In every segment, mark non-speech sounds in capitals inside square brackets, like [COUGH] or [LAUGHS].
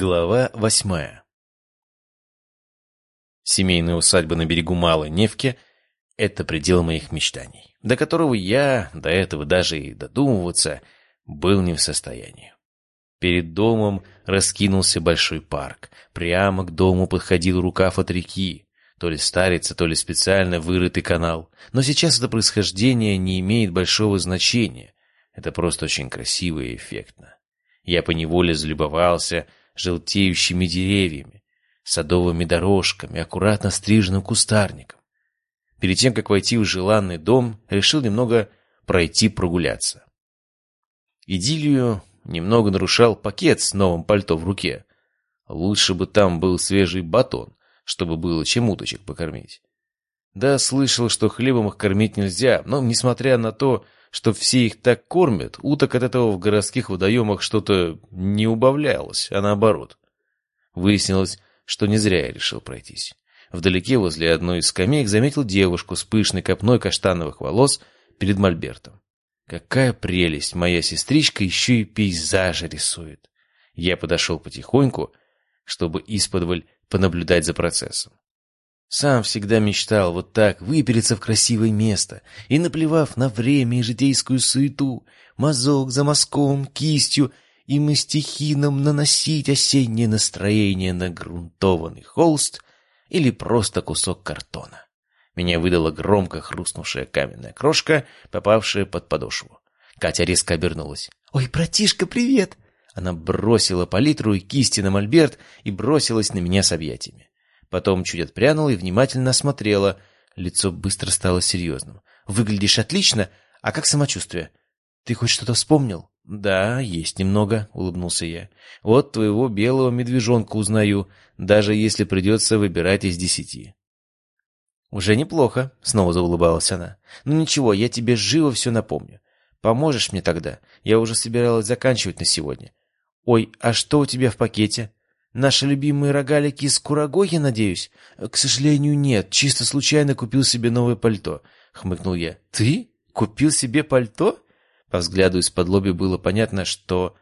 Глава восьмая Семейная усадьба на берегу Малой Невки — это предел моих мечтаний, до которого я, до этого даже и додумываться, был не в состоянии. Перед домом раскинулся большой парк. Прямо к дому подходил рукав от реки. То ли старится, то ли специально вырытый канал. Но сейчас это происхождение не имеет большого значения. Это просто очень красиво и эффектно. Я поневоле залюбовался — желтеющими деревьями, садовыми дорожками, аккуратно стриженным кустарником. Перед тем, как войти в желанный дом, решил немного пройти прогуляться. Идиллию немного нарушал пакет с новым пальто в руке. Лучше бы там был свежий батон, чтобы было чем уточек покормить. Да, слышал, что хлебом их кормить нельзя, но, несмотря на то, что все их так кормят, уток от этого в городских водоемах что-то не убавлялось, а наоборот. Выяснилось, что не зря я решил пройтись. Вдалеке, возле одной из скамеек, заметил девушку с пышной копной каштановых волос перед мольбертом. Какая прелесть! Моя сестричка еще и пейзажи рисует. Я подошел потихоньку, чтобы исподволь понаблюдать за процессом. Сам всегда мечтал вот так выпереться в красивое место и, наплевав на время и житейскую суету, мазок за мазком, кистью и мастихином наносить осеннее настроение на грунтованный холст или просто кусок картона. Меня выдала громко хрустнувшая каменная крошка, попавшая под подошву. Катя резко обернулась. «Ой, братишка, привет!» Она бросила палитру и кисти на мольберт и бросилась на меня с объятиями. Потом чуть отпрянула и внимательно осмотрела. Лицо быстро стало серьезным. «Выглядишь отлично. А как самочувствие? Ты хоть что-то вспомнил?» «Да, есть немного», — улыбнулся я. «Вот твоего белого медвежонка узнаю, даже если придется выбирать из десяти». «Уже неплохо», — снова заулыбалась она. «Ну ничего, я тебе живо все напомню. Поможешь мне тогда? Я уже собиралась заканчивать на сегодня. Ой, а что у тебя в пакете?» Наши любимые рогалики из курагой, надеюсь? К сожалению, нет. Чисто случайно купил себе новое пальто. Хмыкнул я. Ты? Купил себе пальто? По взгляду из-под лоби было понятно, что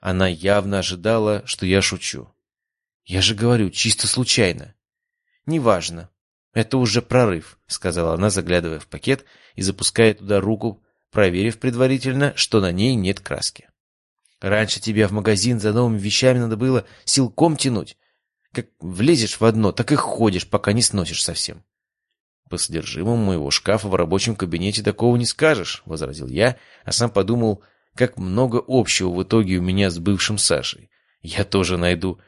она явно ожидала, что я шучу. Я же говорю, чисто случайно. Неважно. Это уже прорыв, сказала она, заглядывая в пакет и запуская туда руку, проверив предварительно, что на ней нет краски. Раньше тебе в магазин за новыми вещами надо было силком тянуть. Как влезешь в одно, так и ходишь, пока не сносишь совсем. По содержимому моего шкафа в рабочем кабинете такого не скажешь, — возразил я, а сам подумал, как много общего в итоге у меня с бывшим Сашей. Я тоже найду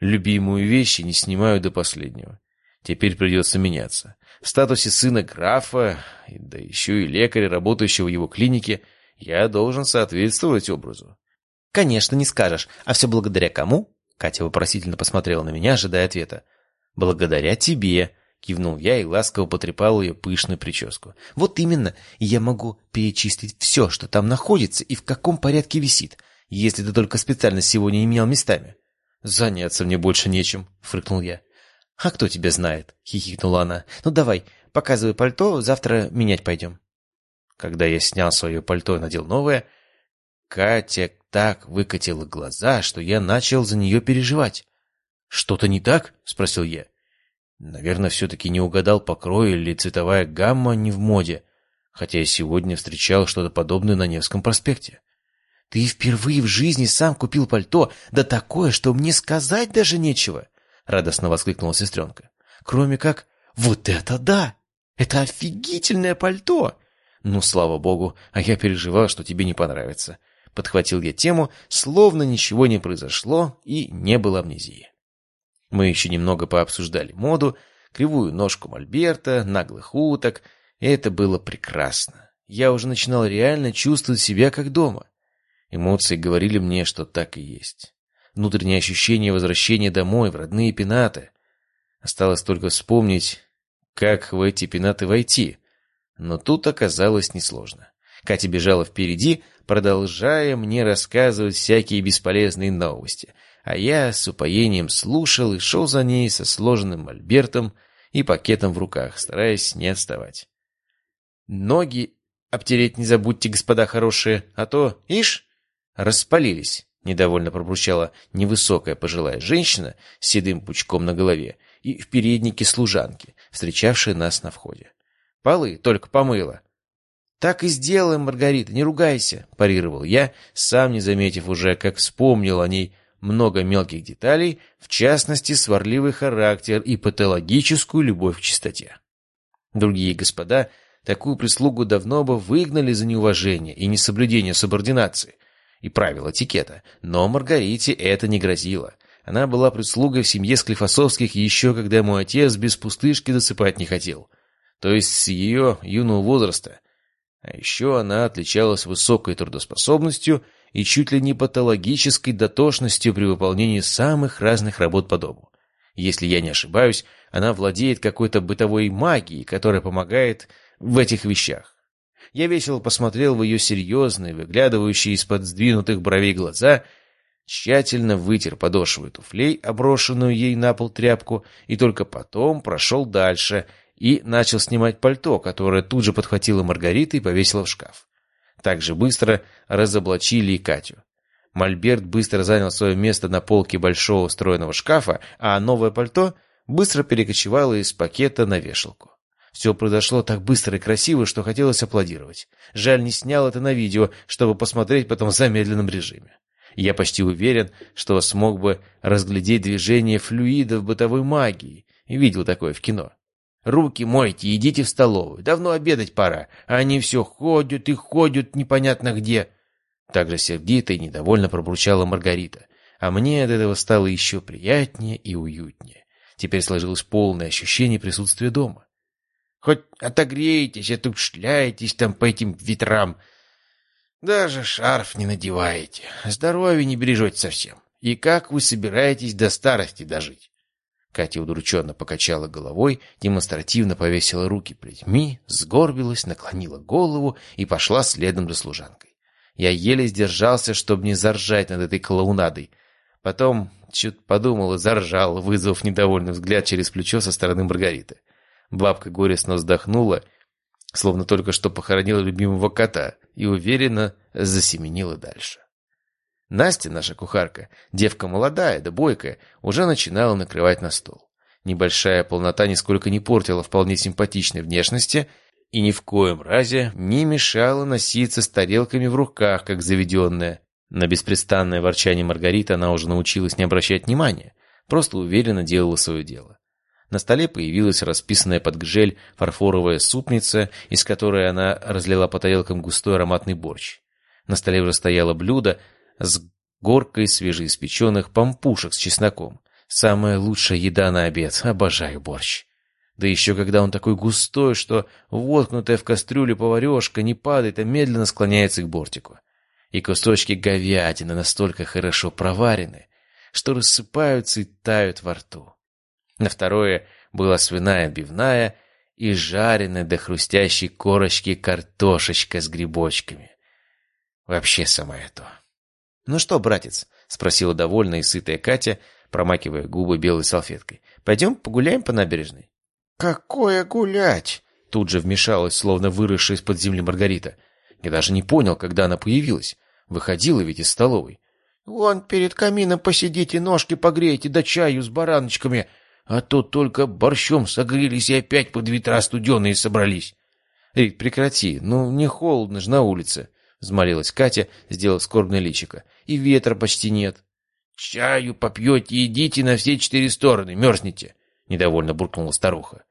любимую вещь и не снимаю до последнего. Теперь придется меняться. В статусе сына графа, да еще и лекаря, работающего в его клинике, я должен соответствовать образу. «Конечно, не скажешь. А все благодаря кому?» Катя вопросительно посмотрела на меня, ожидая ответа. «Благодаря тебе», — кивнул я и ласково потрепал ее пышную прическу. «Вот именно, я могу перечислить все, что там находится и в каком порядке висит, если ты только специально сегодня не менял местами». «Заняться мне больше нечем», — фрыкнул я. «А кто тебя знает?» — хихикнула она. «Ну давай, показывай пальто, завтра менять пойдем». Когда я снял свое пальто и надел новое, Катя так выкатила глаза, что я начал за нее переживать. «Что-то не так?» — спросил я. Наверное, все-таки не угадал покрой или цветовая гамма не в моде, хотя я сегодня встречал что-то подобное на Невском проспекте. «Ты впервые в жизни сам купил пальто, да такое, что мне сказать даже нечего!» — радостно воскликнула сестренка. «Кроме как, вот это да! Это офигительное пальто!» «Ну, слава богу, а я переживал, что тебе не понравится. Подхватил я тему, словно ничего не произошло и не было амнезии. Мы еще немного пообсуждали моду, кривую ножку мольберта, наглых уток. И это было прекрасно. Я уже начинал реально чувствовать себя как дома. Эмоции говорили мне, что так и есть. Внутреннее ощущение возвращения домой, в родные пенаты. Осталось только вспомнить, как в эти пенаты войти. Но тут оказалось несложно. Катя бежала впереди, продолжая мне рассказывать всякие бесполезные новости, а я с упоением слушал и шел за ней со сложенным мольбертом и пакетом в руках, стараясь не отставать. «Ноги обтереть не забудьте, господа хорошие, а то, ишь, распалились». Недовольно пробурчала невысокая пожилая женщина с седым пучком на голове и в переднике служанки, встречавшая нас на входе. «Полы только помыла». «Так и сделаем, Маргарита, не ругайся», – парировал я, сам не заметив уже, как вспомнил о ней много мелких деталей, в частности, сварливый характер и патологическую любовь к чистоте. Другие господа такую прислугу давно бы выгнали за неуважение и несоблюдение субординации и правил этикета, но Маргарите это не грозило. Она была прислугой в семье Склифосовских еще когда мой отец без пустышки досыпать не хотел. То есть с ее юного возраста. А еще она отличалась высокой трудоспособностью и чуть ли не патологической дотошностью при выполнении самых разных работ по дому. Если я не ошибаюсь, она владеет какой-то бытовой магией, которая помогает в этих вещах. Я весело посмотрел в ее серьезные, выглядывающие из-под сдвинутых бровей глаза, тщательно вытер подошвы туфлей, оброшенную ей на пол тряпку, и только потом прошел дальше и начал снимать пальто, которое тут же подхватила Маргарита и повесила в шкаф. Так же быстро разоблачили и Катю. Мольберт быстро занял свое место на полке большого встроенного шкафа, а новое пальто быстро перекочевало из пакета на вешалку. Все произошло так быстро и красиво, что хотелось аплодировать. Жаль, не снял это на видео, чтобы посмотреть потом в замедленном режиме. Я почти уверен, что смог бы разглядеть движение флюидов бытовой магии. Видел такое в кино. Руки мойте, идите в столовую. Давно обедать пора. А они все ходят и ходят непонятно где. Так же сердито и недовольно пробурчала Маргарита. А мне от этого стало еще приятнее и уютнее. Теперь сложилось полное ощущение присутствия дома. Хоть отогреетесь, а тут шляетесь там по этим ветрам. Даже шарф не надеваете. Здоровье не бережете совсем. И как вы собираетесь до старости дожить? Катя удрученно покачала головой, демонстративно повесила руки плетьми, сгорбилась, наклонила голову и пошла следом за служанкой. Я еле сдержался, чтобы не заржать над этой клоунадой. Потом чуть подумал и заржал, вызвав недовольный взгляд через плечо со стороны Маргариты. Бабка горестно вздохнула, словно только что похоронила любимого кота, и уверенно засеменила дальше. Настя, наша кухарка, девка молодая да бойкая, уже начинала накрывать на стол. Небольшая полнота нисколько не портила вполне симпатичной внешности и ни в коем разе не мешала носиться с тарелками в руках, как заведенная. На беспрестанное ворчание Маргариты она уже научилась не обращать внимания, просто уверенно делала свое дело. На столе появилась расписанная под гжель фарфоровая супница, из которой она разлила по тарелкам густой ароматный борщ. На столе уже стояло блюдо с горкой свежеиспеченных пампушек с чесноком. Самая лучшая еда на обед. Обожаю борщ. Да еще когда он такой густой, что воткнутая в кастрюлю поварешка не падает, а медленно склоняется к бортику. И кусочки говядины настолько хорошо проварены, что рассыпаются и тают во рту. На второе была свиная отбивная и жареная до хрустящей корочки картошечка с грибочками. Вообще самое то. «Ну что, братец?» — спросила довольная и сытая Катя, промакивая губы белой салфеткой. «Пойдем погуляем по набережной?» «Какое гулять?» — тут же вмешалась, словно выросшая из-под земли Маргарита. Я даже не понял, когда она появилась. Выходила ведь из столовой. «Вон перед камином посидите, ножки погреете, да чаю с бараночками, а то только борщом согрелись и опять под ветра студеные собрались». «Рит, прекрати, ну не холодно же на улице», — взмолилась Катя, сделав скорбное личико. «И ветра почти нет». «Чаю попьете и идите на все четыре стороны, мерзнете», — недовольно буркнула старуха.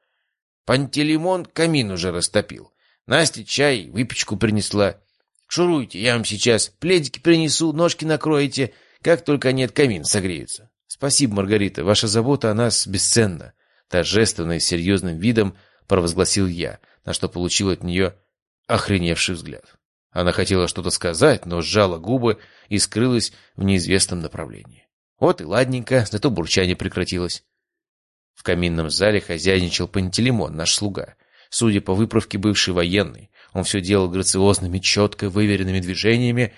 «Пантелеймон камин уже растопил. Настя чай, выпечку принесла. Шуруйте, я вам сейчас пледики принесу, ножки накроете, как только от камин согреются». «Спасибо, Маргарита, ваша забота о нас бесценна», — торжественно и серьезным видом провозгласил я, на что получил от нее охреневший взгляд. Она хотела что-то сказать, но сжала губы и скрылась в неизвестном направлении. Вот и ладненько, зато бурчание прекратилось. В каминном зале хозяйничал Пантелеймон, наш слуга. Судя по выправке, бывший военный. Он все делал грациозными, четко выверенными движениями,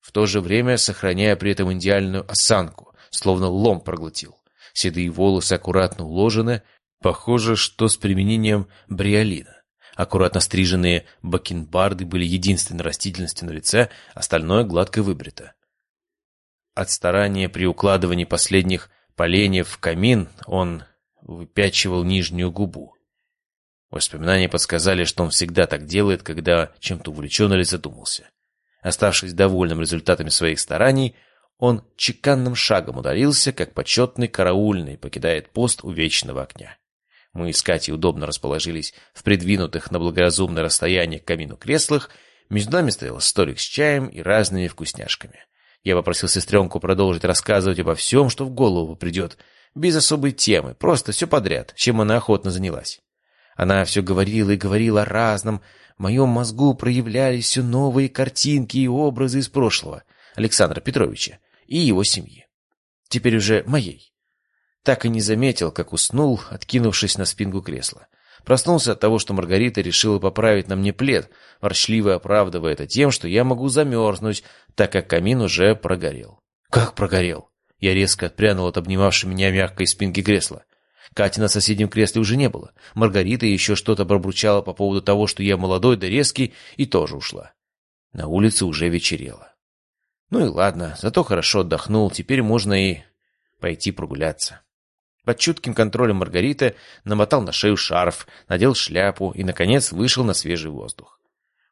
в то же время сохраняя при этом идеальную осанку, словно лом проглотил. Седые волосы аккуратно уложены, похоже, что с применением бриолина. Аккуратно стриженные бакенбарды были единственной растительностью на лице, остальное гладко выбрито. от старания при укладывании последних поленьев в камин он выпячивал нижнюю губу. Воспоминания подсказали, что он всегда так делает, когда чем-то увлечен или задумался. Оставшись довольным результатами своих стараний, он чеканным шагом ударился, как почетный караульный покидает пост у вечного огня. Мы с Катей удобно расположились в придвинутых на благоразумное расстояние к камину креслах, между нами стоял столик с чаем и разными вкусняшками. Я попросил сестренку продолжить рассказывать обо всем, что в голову придет, без особой темы, просто все подряд, чем она охотно занялась. Она все говорила и говорила о разном, в моем мозгу проявлялись все новые картинки и образы из прошлого Александра Петровича и его семьи. Теперь уже моей. Так и не заметил, как уснул, откинувшись на спинку кресла. Проснулся от того, что Маргарита решила поправить на мне плед, ворчливо оправдывая это тем, что я могу замерзнуть, так как камин уже прогорел. «Как прогорел?» Я резко отпрянул от обнимавшей меня мягкой спинки кресла. Кати на соседнем кресле уже не было. Маргарита еще что-то пробурчала по поводу того, что я молодой да резкий, и тоже ушла. На улице уже вечерело. Ну и ладно, зато хорошо отдохнул, теперь можно и пойти прогуляться. Под чутким контролем Маргарита намотал на шею шарф, надел шляпу и, наконец, вышел на свежий воздух.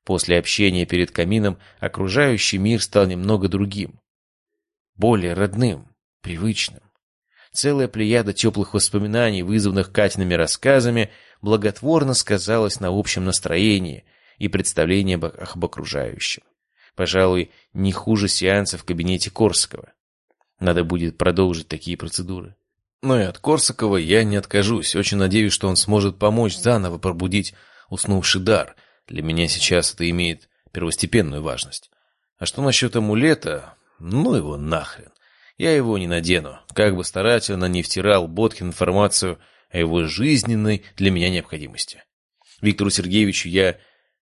После общения перед камином окружающий мир стал немного другим. Более родным, привычным. Целая плеяда теплых воспоминаний, вызванных Катиными рассказами, благотворно сказалась на общем настроении и представлении об окружающем. Пожалуй, не хуже сеанса в кабинете Корсакова. Надо будет продолжить такие процедуры. Но и от Корсакова я не откажусь. Очень надеюсь, что он сможет помочь заново пробудить уснувший дар. Для меня сейчас это имеет первостепенную важность. А что насчет амулета? Ну его нахрен. Я его не надену. Как бы старательно не втирал Боткин информацию о его жизненной для меня необходимости. Виктору Сергеевичу я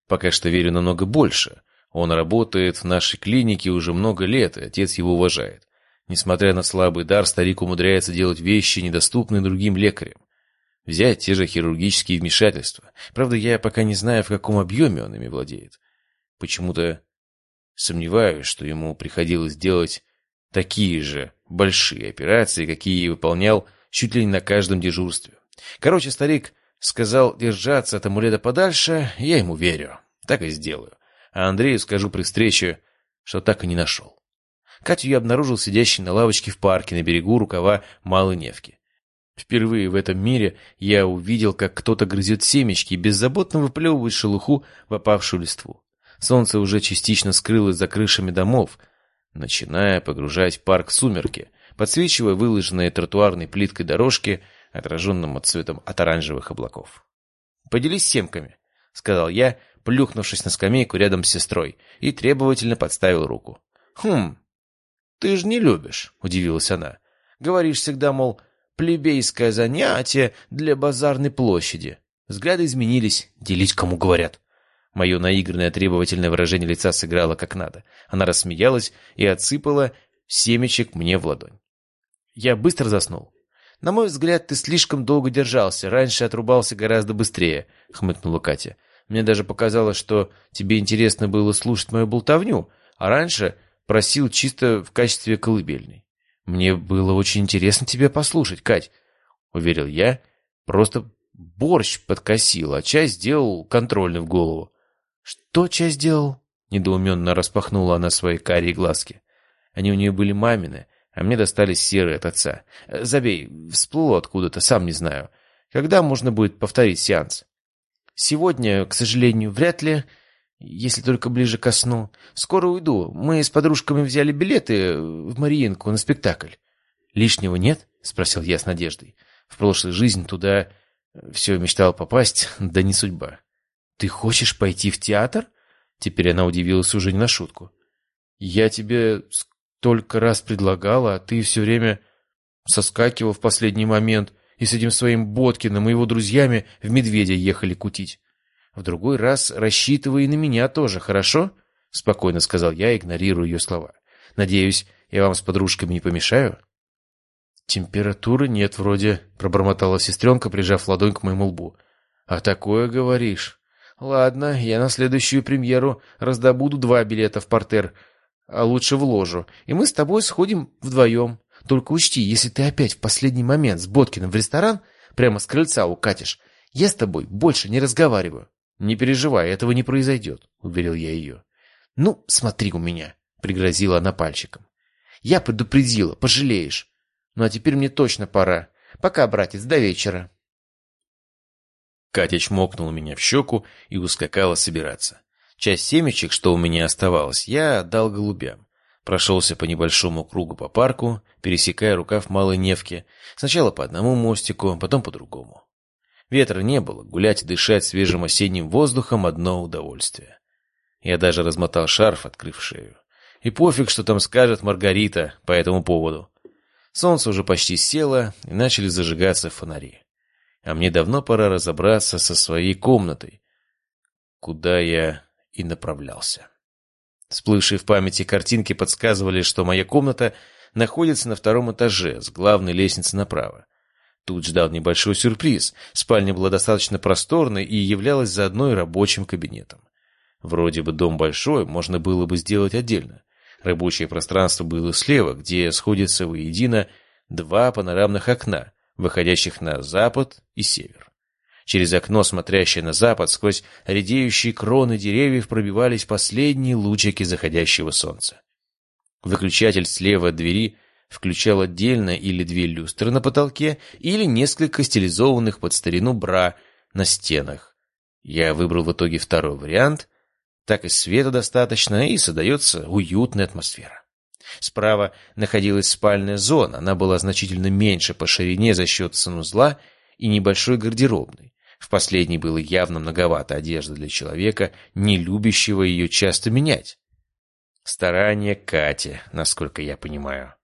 пока что верю намного больше. Он работает в нашей клинике уже много лет, и отец его уважает. Несмотря на слабый дар, старик умудряется делать вещи, недоступные другим лекарям. Взять те же хирургические вмешательства. Правда, я пока не знаю, в каком объеме он ими владеет. Почему-то сомневаюсь, что ему приходилось делать такие же большие операции, какие выполнял чуть ли не на каждом дежурстве. Короче, старик сказал держаться от амулета подальше, я ему верю. Так и сделаю. А Андрею скажу при встрече, что так и не нашел. Катю я обнаружил сидящей на лавочке в парке на берегу рукава Малой Невки. Впервые в этом мире я увидел, как кто-то грызет семечки и беззаботно выплевывает шелуху в опавшую листву. Солнце уже частично скрылось за крышами домов, начиная погружать парк в сумерки, подсвечивая выложенные тротуарной плиткой дорожки, отраженным от цветом от оранжевых облаков. «Поделись семками», — сказал я, плюхнувшись на скамейку рядом с сестрой, и требовательно подставил руку. «Хм, «Ты же не любишь», — удивилась она. «Говоришь всегда, мол, плебейское занятие для базарной площади». Взгляды изменились, делить кому говорят. Мое наигранное требовательное выражение лица сыграло как надо. Она рассмеялась и отсыпала семечек мне в ладонь. Я быстро заснул. «На мой взгляд, ты слишком долго держался, раньше отрубался гораздо быстрее», — хмыкнула Катя. «Мне даже показалось, что тебе интересно было слушать мою болтовню, а раньше Просил чисто в качестве колыбельной. «Мне было очень интересно тебя послушать, Кать», — уверил я. «Просто борщ подкосил, а часть сделал контрольный в голову». «Что часть сделал?» — недоуменно распахнула она свои карие глазки. Они у нее были мамины, а мне достались серые от отца. «Забей, всплыло откуда-то, сам не знаю. Когда можно будет повторить сеанс?» «Сегодня, к сожалению, вряд ли...» Если только ближе ко сну. Скоро уйду. Мы с подружками взяли билеты в Мариинку на спектакль. Лишнего нет? Спросил я с надеждой. В прошлой жизни туда все мечтал попасть, [LAUGHS] да не судьба. Ты хочешь пойти в театр? Теперь она удивилась уже не на шутку. Я тебе столько раз предлагала, а ты все время соскакивал в последний момент и с этим своим Боткиным и его друзьями в медведя ехали кутить. В другой раз рассчитывай на меня тоже, хорошо?» — спокойно сказал я, игнорируя ее слова. «Надеюсь, я вам с подружками не помешаю?» «Температуры нет вроде», — пробормотала сестренка, прижав ладонь к моему лбу. «А такое говоришь?» «Ладно, я на следующую премьеру раздобуду два билета в портер, а лучше в ложу, и мы с тобой сходим вдвоем. Только учти, если ты опять в последний момент с Боткиным в ресторан прямо с крыльца укатишь, я с тобой больше не разговариваю. Не переживай, этого не произойдет, уверил я ее. Ну, смотри у меня, пригрозила она пальчиком. Я предупредила, пожалеешь. Ну а теперь мне точно пора. Пока, братец, до вечера. Катя чмокнула меня в щеку и ускакала собираться. Часть семечек, что у меня оставалось, я отдал голубям. Прошелся по небольшому кругу по парку, пересекая рукав Малой Невки, сначала по одному мостику, потом по другому. Ветра не было, гулять и дышать свежим осенним воздухом — одно удовольствие. Я даже размотал шарф, открыв шею. И пофиг, что там скажет Маргарита по этому поводу. Солнце уже почти село, и начали зажигаться фонари. А мне давно пора разобраться со своей комнатой, куда я и направлялся. Всплывшие в памяти картинки подсказывали, что моя комната находится на втором этаже, с главной лестницы направо. Тут ждал небольшой сюрприз. Спальня была достаточно просторной и являлась заодно и рабочим кабинетом. Вроде бы дом большой, можно было бы сделать отдельно. Рабочее пространство было слева, где сходятся воедино два панорамных окна, выходящих на запад и север. Через окно, смотрящее на запад, сквозь редеющие кроны деревьев пробивались последние лучики заходящего солнца. Выключатель слева от двери включал отдельно или две люстры на потолке, или несколько стилизованных под старину бра на стенах. Я выбрал в итоге второй вариант, так и света достаточно, и создается уютная атмосфера. Справа находилась спальная зона, она была значительно меньше по ширине за счет санузла и небольшой гардеробной. В последней было явно многовато одежды для человека, не любящего ее часто менять. Старание Кати, насколько я понимаю.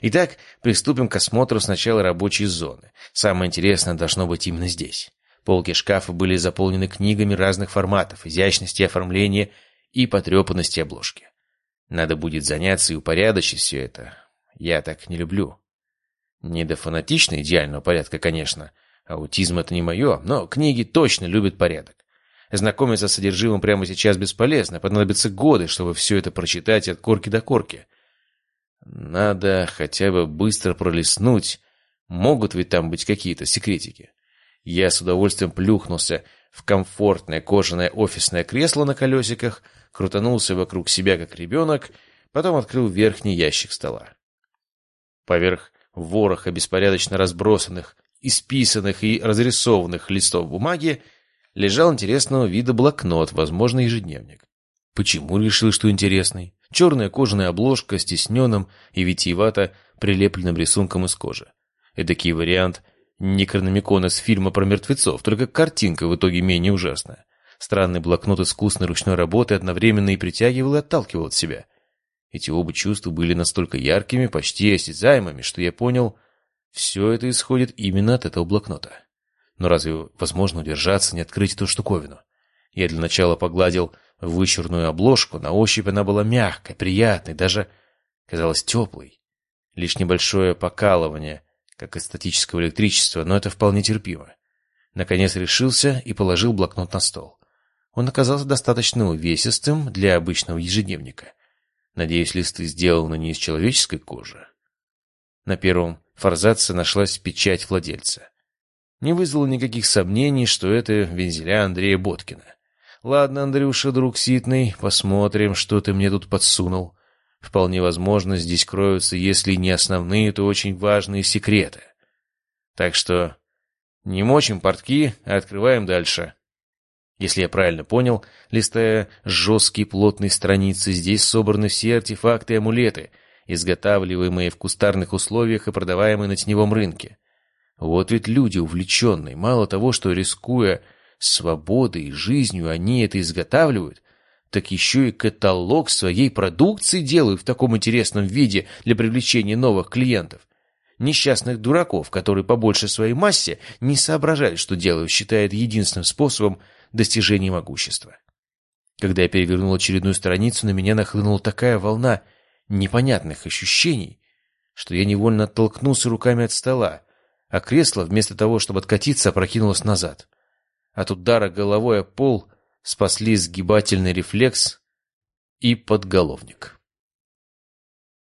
Итак, приступим к осмотру сначала рабочей зоны. Самое интересное должно быть именно здесь. Полки шкафа были заполнены книгами разных форматов, изящности оформления и потрепанности обложки. Надо будет заняться и упорядочить все это. Я так не люблю. Не до фанатично идеального порядка, конечно, Аутизм — это не мое, но книги точно любят порядок. Знакомиться с содержимым прямо сейчас бесполезно, понадобятся годы, чтобы все это прочитать от корки до корки. Надо хотя бы быстро пролистнуть, могут ведь там быть какие-то секретики. Я с удовольствием плюхнулся в комфортное кожаное офисное кресло на колесиках, крутанулся вокруг себя как ребенок, потом открыл верхний ящик стола. Поверх вороха беспорядочно разбросанных исписанных и разрисованных листов бумаги лежал интересного вида блокнот, возможно, ежедневник. Почему решил, что интересный? Черная кожаная обложка с тисненным и витиевато прилепленным рисунком из кожи. Эдакий вариант некрономикона с фильма про мертвецов, только картинка в итоге менее ужасная. Странный блокнот искусной ручной работы одновременно и притягивал и отталкивал от себя. Эти оба чувства были настолько яркими, почти осязаемыми, что я понял — все это исходит именно от этого блокнота. Но разве возможно удержаться, не открыть эту штуковину? Я для начала погладил вычурную обложку, на ощупь она была мягкой, приятной, даже казалась теплой. Лишь небольшое покалывание, как от статического электричества, но это вполне терпимо. Наконец решился и положил блокнот на стол. Он оказался достаточно увесистым для обычного ежедневника. Надеюсь, листы сделаны не из человеческой кожи. На первом форзаце нашлась печать владельца. Не вызвало никаких сомнений, что это вензеля Андрея Боткина. «Ладно, Андрюша, друг ситный, посмотрим, что ты мне тут подсунул. Вполне возможно, здесь кроются, если не основные, то очень важные секреты. Так что не мочим портки, а открываем дальше». Если я правильно понял, листая жесткие плотные страницы, здесь собраны все артефакты и амулеты, изготавливаемые в кустарных условиях и продаваемые на теневом рынке. Вот ведь люди увлеченные, мало того, что рискуя свободой и жизнью они это изготавливают, так еще и каталог своей продукции делают в таком интересном виде для привлечения новых клиентов. Несчастных дураков, которые по большей своей массе не соображают, что делают, считают единственным способом достижения могущества. Когда я перевернул очередную страницу, на меня нахлынула такая волна непонятных ощущений, что я невольно оттолкнулся руками от стола, а кресло, вместо того, чтобы откатиться, опрокинулось назад. От удара головой о пол спасли сгибательный рефлекс и подголовник.